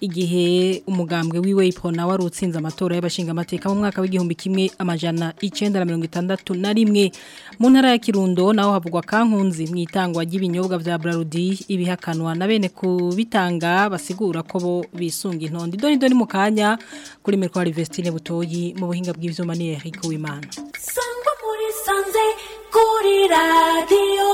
igihe umugambwe wiwe ipona wari utsinze amatora y'abashingamateka mu mwaka w'igihumbi kimwe amajana icyenda na mirongo itandatu na rimwe mu ntara ya kirundo naho havugwa kankunzi mu itangwa ry'ibinyobwa bya burarudi ibihakanwa na bene kubitanga basigura ko bo bisunga intondo idoni doni mu kanya kuri mikoro Vestine butoyi mu buhinga bw'ibyuma ni Eric Wimana sangwa muri sanze 꼬리 라디오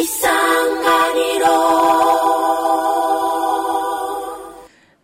isanganiro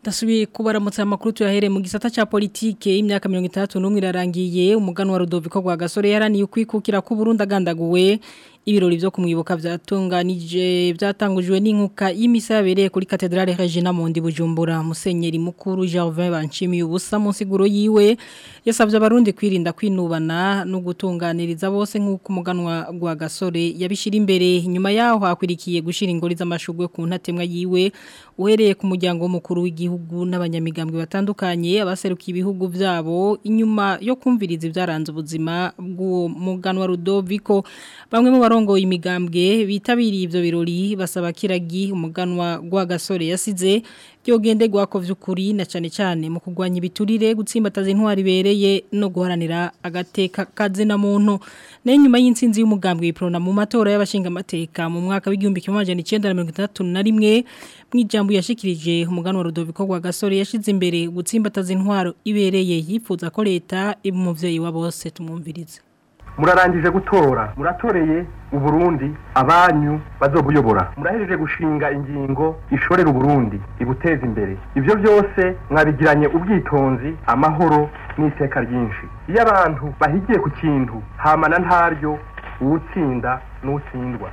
dasubiye kubaramutsa amakuru tuyahereye mu gisata cya politike y'imyaka mirongo itandatu n'umwe irarangiye umuganwa rudoviko rwa gasore yaraniye ukwikukira k'uburundu agandaguwe ibirori byo kumwibuka byatunganije byatangujwe n'inkuka y'imisa yabereye kuri katedrale Regina Mondi Bujumbura Musenyeri mukuru Gervais Banchimi ubusa munsiguro yiwe yasabye abarundi kwirinda kwinubana no gutunganiriza bose nk'uko umuganwa gwa gasore yabishira imbere nyuma yaho hakwirikiye gushira ingori z'amashugwe ku ntatemwa yiwe uhereye ku muryango wumukuru w'igihugu n'abanyamigambwe batandukanye abaserukiye ibihugu byabo inyuma yo kumviriza ibyaranze ubuzima bw'uwo muganwa Rudoviko bamwe mu abarongoye imigambwe bitabiriye ibyo birori basaba kiragi umuganwa gasore yasize byogende ko vy'ukuri na cyane cyane mu kugwanya ibiturire gutsimbataza intwari bereye no guharanira agateka kaze na muntu nyuma y’insinzi y'umugambwe iprona mu matora y'abashinga amateka mu mwaka w'igihumbi 1961 mu ijambo yashikirije umuganwa Rudoviko gasore yashize imbere gutsimbataza intwaro ibereye yifuza ko leta ibumuvyeyi wa bose tumwumvirize murarangije gutora muratoreye uburundi abanyu bazobuyobora murahejeje gushinga ingingo ishorera uburundi ibuteza imbere ibyo byose mwabigiranye ubwitonzi amahoro n'iteka ryinshi iyo abantu bahigiye ku kintu hamana ntaryo uwutsinda n'utsindwa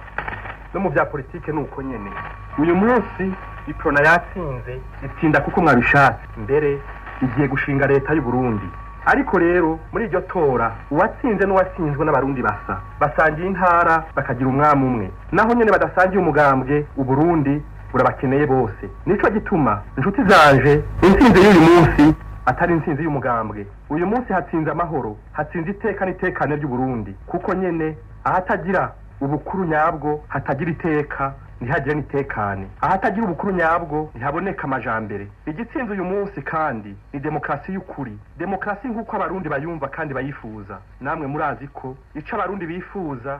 no mu bya politiki ni uko nyine uyu munsi iprona yatsinze itsinda kuko mwabishatse mbere igiye gushinga leta y'uburundi ariko rero muri iryo tora uwatsinze n'uwatsinzwe n'abarundi basa basangiye intara bakagira umwami umwe naho nyine badasangiye umugambwe uburundi burabakeneye bose nicyo gituma inshuti zanje insinzi y'uyu munsi atari insinzi y'umugambwe uyu munsi hatsinze amahoro hatsinze iteka n'itekane ry'uburundi kuko nyine ahatagira ubukuru nyabwo hatagira iteka ntihagire n'itekane ahatagira ubukuru nyabwo ntihaboneka amajambere igitsinze uyu munsi kandi ni demokarasi y'ukuri demokarasi nk'uko abarundi bayumva kandi bayifuza namwe murazi ko icyo abarundi bifuza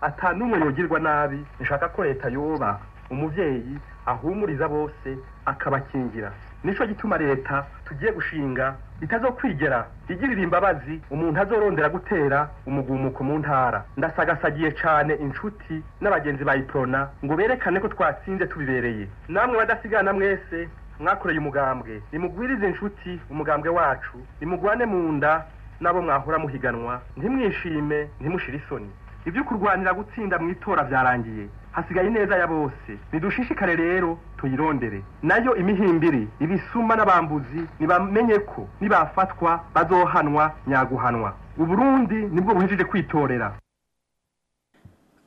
atanumwe yogirwa nabi nshaka ko leta yoba umubyeyi ahumuriza bose akabakingira nicyo gituma leta tugiye gushinga kwigera igirira imbabazi umuntu azorondera gutera umugumuko mu ntara ndasagasagiye cyane inshuti n'abagenzi bayiprona ngo berekane ko twatsinze tubibereye namwe badasigana mwese mwakoreye umugambwe nimugwirize inshuti umugambwe wacu nimugwane mu nda nabo mwahora muhiganwa ntimwishime ntimushire isoni ibyo kurwanira gutsinda mu itora byarangiye hasigaye neza ya bose nidushishikare rero tuyirondere nayo imihimbiri ibisuma n'abambuzi ntibamenye ko nibafatwa bazohanwa nyaguhanwa uburundi nibwo buhejeje kwitorera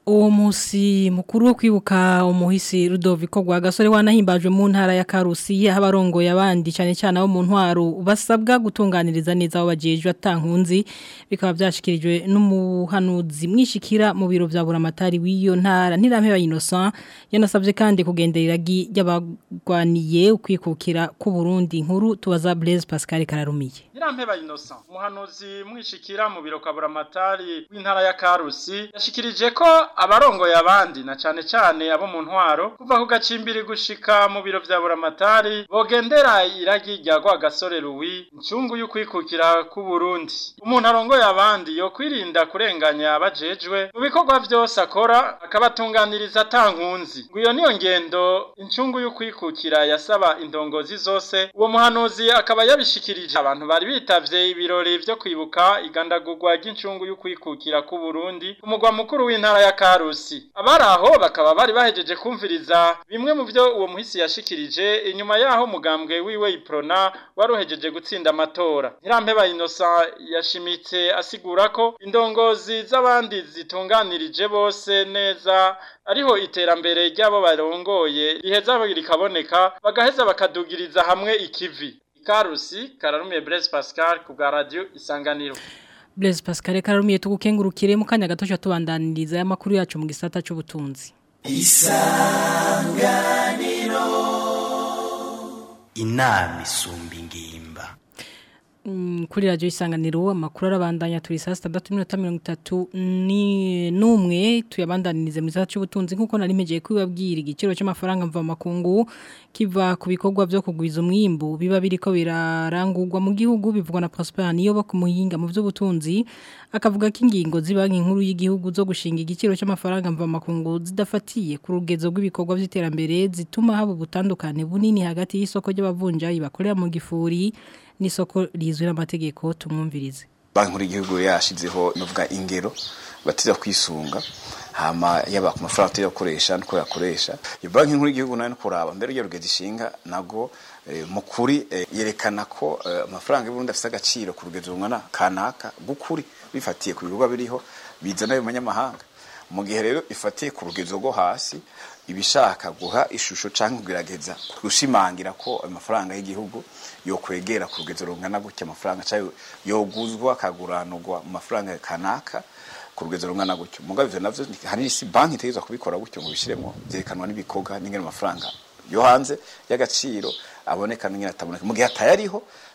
uwo munsi mukuru wo kwibuka umuhisi Rudoviko Rwagasore wanahimbaje mu ntara ya Karusi aho abarongoye abandi cyane cyane abo mu ntwaro basabwa gutunganiriza neza abo bagejwe atankunzi bikaba byashyikirijwe n'umuhanuzi mwishikira mu biro bya buramatari w'iyo ntara ntirampe ba Innocent yanasabye kandi kugenderera y'abagwaniye ukwikukira ku Burundi nkuru tubaza Blaise Pascal Kararumiye Nyirampe ba Innocent umuhanuzi mwishikira mu biro ka buramatari w'intara ya Karusi yashikirije ko abarongoye abandi na cyane cyane abo mu ntwaro kuva ku gacimbiri gushika mu biro vya buramatari bogendera iragi rya Rwagasore Ruwi incungu y'ukwikukira ku Burundi umuntu arongoye abandi yo kwirinda kurenganya abajejwe mu bikorwa vyose akora akabatunganiriza atankunzi ngo iyo niyo ngendo incungu y'ukwikukira yasaba indongozi zose uwo muhanuzi akaba yabishikirije abantu bari bitabye ibirori byo kwibuka igandagurwa ry'incungu y'ukwikukira ku Burundi umugwa mukuru w'intara ya karusi abari aho bakaba bari bahejeje kumviriza bimwe mu byo uwo muhisi yashikirije inyuma yaho mugambwe wiwe iprona wari uhejeje gutsinda amatora ntirampeba inosa yashimitse asigura ko indongozi z'abandi zitunganirije bose neza ariho iterambere ry'abo barongoye riheza rikaboneka bagaheza bakadugiriza hamwe ikivi ikarusi kararumiye Blaise Pascal ku radio isanganiro Blaise Pascal Karumiye tugukengurukire mu kanya gato tubandaniriza y'amakuru yacu mu gisata cy'ubutunzi. Isanganiro inama isumba kuri radiyo isanganiro amakuru arabandanya turi saa sitandatu n'iminota mirongo itatu n'umwe tuyabandanirize mu gisata cy'ubutunzi nk'uko nari mpegeye kubibabwira igiciro cy'amafaranga mvamakungu kiva ku bikorwa byo kugwiza umwimbu biba biri ko birarangurwa mu gihugu bivugwa na Prosper Niyoba kumuhinga mu by'ubutunzi akavuga ko ingingo z'ibanki nkuru y'igihugu zo gushinga igiciro cy'amafaranga mva mvamakungu zidafatiye ku rugezo rw'ibikorwa by'iterambere zituma haba ubutandukane bunini hagati y'isoko ry'abavunjayi bakorera mu gifuri n'isoko rizwi n'amategeko tumwumvirize banki nkuru y'igihugu yashyizeho nuvuga ingero batira kwisunga hama yaba ku mafaranga tuyakoresha nuko yakoresha iyo banki nkuru y'igihugu nayo no kuraba mbere iyo rugezi nago eh, mu kuri eh, yerekana ko eh, amafaranga y'uburundi afite agaciro ku rugezi rungana kanaka gukuri bifatiye ku bikorwa biriho bizana ayo manyamahanga mu gihe rero ifatiye ku rugezo rwo hasi ibishaka guha ishusho cyangwa kugerageza gushimangira ko amafaranga y'igihugu yokwegera ku rugero rungana gutya amafaranga cyangwa yoguzwa akaguranurwa mu mafaranga kanaka ku rugendo rungana gutyo mugabe ivyo navyo hari isi banki itegeza kubikora gutyo ngo bishiremo byerekanwa n'ibikorwa n'ingene amafaranga yo hanze y'agaciro aboneka n'ingene ataboneka mu gihe atayariho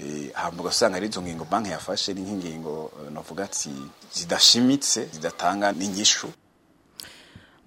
eh, hamba ugasanga ari izo ngingo banki yafashe ni nk'ingingo navuga ati zidashimitse zidatanga n'inyishu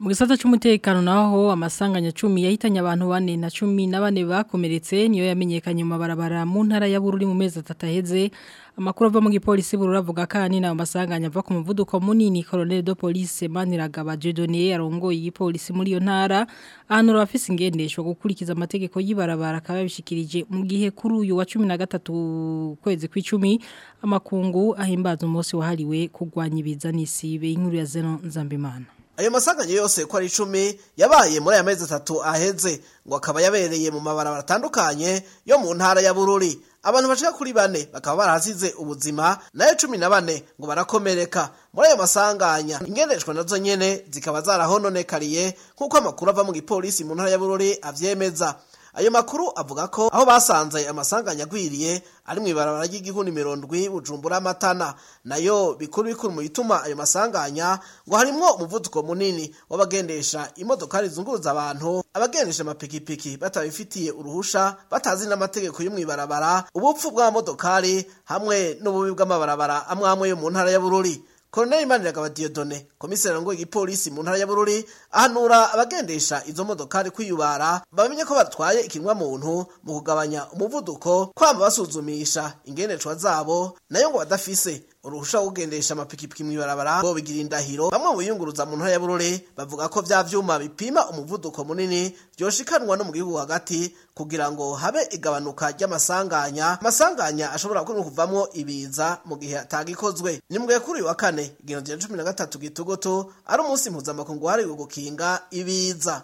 Mu gisata cy'umutekano naho amasanganya 10 yahitanye abantu bane na na 14 bakomeretse niyo yamenyekanye mu barabara mu ntara ya Bururi mu mezi ataheze amakuru ava mu gipolisi Bururi avuga kandi na amasanganya ava ku muvuduko munini Colonel de Police Maniragaba Jedonier yarongoye igipolisi muri iyo ntara ahanura abafise ingendeshwa gukurikiza amategeko y'ibarabara akaba yabishikirije mu gihe kuri uyu wa 13 kwezi kw'icumi amakungu ahimbaza umunsi wahariwe kugwanya ibiza n'isibe inkuru ya Zenon Nzambimana ayo masanganye yose ko ari icumi yabaye muri aya mezi atatu aheze ngo akaba yabereye mu mabara atandukanye yo mu ntara ya bururi abantu bashika kuri bane bakaba barahasize ubuzima nayo cumi na bane ngo barakomereka muri ayo masanganya ingendeshwa nazo nyene zikaba zarahononekariye nk'uko amakuru ava mu gipolisi mu ntara ya bururi avyemeza ayo makuru avuga ko aho basanze amasanganya agwiriye ari mu ibarabara ry'igihuni mirondwi bujumbura amatana nayo bikuru bikuru mu bituma ayo masanganya ngo harimo umuvuduko munini w'abagendesha imodoka zizunguruza abantu abagendesha amapikipiki batabifitiye uruhusha batazi n'amategeko yo mu ibarabara ubupfu bw'amamodokari hamwe n'ububi bw'amabarabara amwe amwe yo mu ntara ya bururi Colonel Maniragaba Dieudonné komiseri ngo igipolisi mu ntara ya Bururi ahanura abagendesha izo modokari kwiyubara bamenye ko batwaye ikinywa muntu mu kugabanya umuvuduko kwamba basuzumisha ingenerwa zabo nayo ngo badafise uruhusha kugendesha amapikipiki mu ibarabara bo bigira indahiro bamwe mu biyunguruza mu ntara ya Burore bavuga ko bya byuma bipima umuvuduko munini byoshikanwa no mu gihugu hagati kugira ngo habe igabanuka ry'amasanganya amasanganya ashobora kuba kuvamwo ibiza mu gihe atagikozwe nimbwe kuri wa kane igihumbi cya cumi na gatatu gitugoto ari umunsi mpuzamakungu wahariwe gukinga ibiza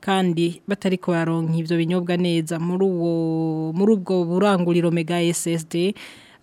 kandi batari ko baronka binyobwa neza muri uwo muri ubwo buranguriro Mega Estate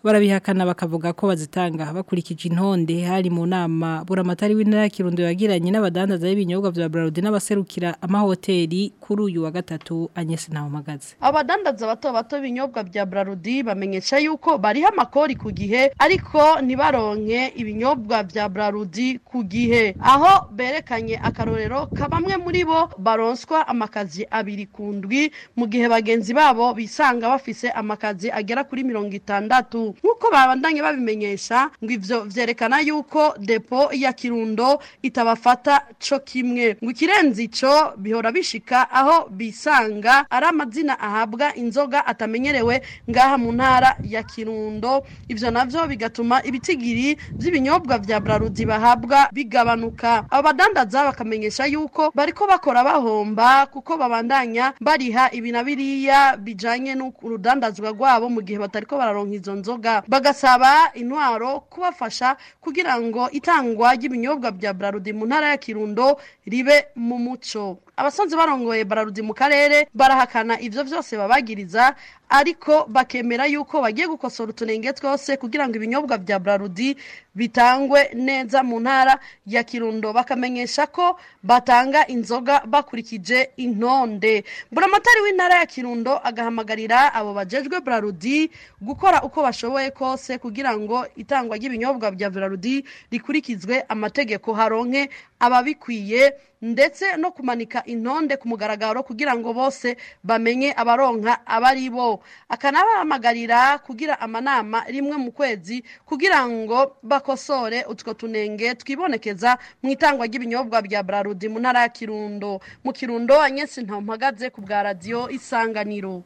barabihakana bakavuga ko bazitanga bakurikije intonde hari mu nama buramatari w'intara kirundo yagiranye n'abadandaza b'ibinyobwa bya Braludi n'abaserukira amahoteli kuri uyu wa gatatu na magazi. abadandaza bato bato b'ibinyobwa bya Braludi bamenyesha yuko bariho amakori ku gihe ariko ntibaronke ibinyobwa bya Braludi ku gihe aho berekanye akarorero ka bamwe muri bo baronswa amakazi abiri ku ndwi mu gihe bagenzi babo bisanga bafise amakazi agera kuri mirongo itandatu nk'uko babandanye babimenyesha ngo ibyo byerekana yuko depo ya Kirundo itabafata cyo kimwe ngo ikirenze ico bihora bishika aho bisanga ari amazina ahabwa inzoga atamenyerewe ngaha mu ntara ya Kirundo ibyo nabyo bigatuma ibitigiri by'ibinyobwa bya Brarudi bahabwa bigabanuka badandaza bakamenyesha yuko bariko bakora bahomba kuko babandanya bariha ibinabiriya bijanye n'urudandazwa rwabo mu gihe batariko bararonka izo nzoga bagasaba intwaro kubafasha kugira ngo itangwa ry'ibinyobwa bya Braludi mu ntara ya Kirundo ribe mu muco abasanzwe barongoye bararudi mu karere barahakana ibyo byose babagiriza ariko bakemera yuko bagiye gukosora utunenge twose kugira ngo ibinyobwa bya Brarudi bitangwe neza mu ntara ya Kirundo bakamenyesha ko batanga inzoga bakurikije intonde buramatari w'intara ya Kirundo agahamagarira abo bajejwe Brarudi gukora uko bashoboye kose kugira ngo itangwa ry'ibinyobwa bya Brarudi rikurikizwe amategeko haronke ababikwiye ndetse no kumanika intonde ku mugaragaro kugira ngo bose bamenye abaronka abari bo akanabahamagarira kugira amanama rimwe mu kwezi kugira ngo bakosore utwo tunenge twibonekeza mu itangwa ry'ibinyobwa bya bararudi mu ntara ya kirundo mu kirundo anyesi ntampagaze ku bwa radiyo isanganiro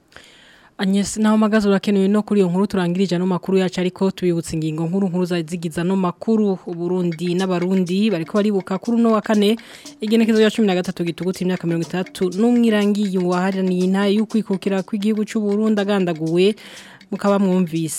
Agnes naho magazo urakenewe no kuri iyo nkuru turangirije no makuru yacu ariko tubibutse ingingo nkuru nkuru zigiza no makuru Burundi n'abarundi bariko baribuka kuri no wa kane igenekezo ya 13 gituguti imyaka 30 n'umwirangiye waharaniye intaye yukwikukira kw'igihugu cy'u Burundi agandaguwe mukaba mwumvise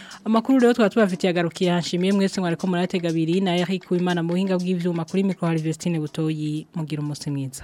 amakuru rero twaba tubafitiye agarukiye hanshimiye mwese mwariko muratega abiri na Eric Uwimana muhinga bw'ivyuma kuri micro Harvestine butoyi mugira Mosenica.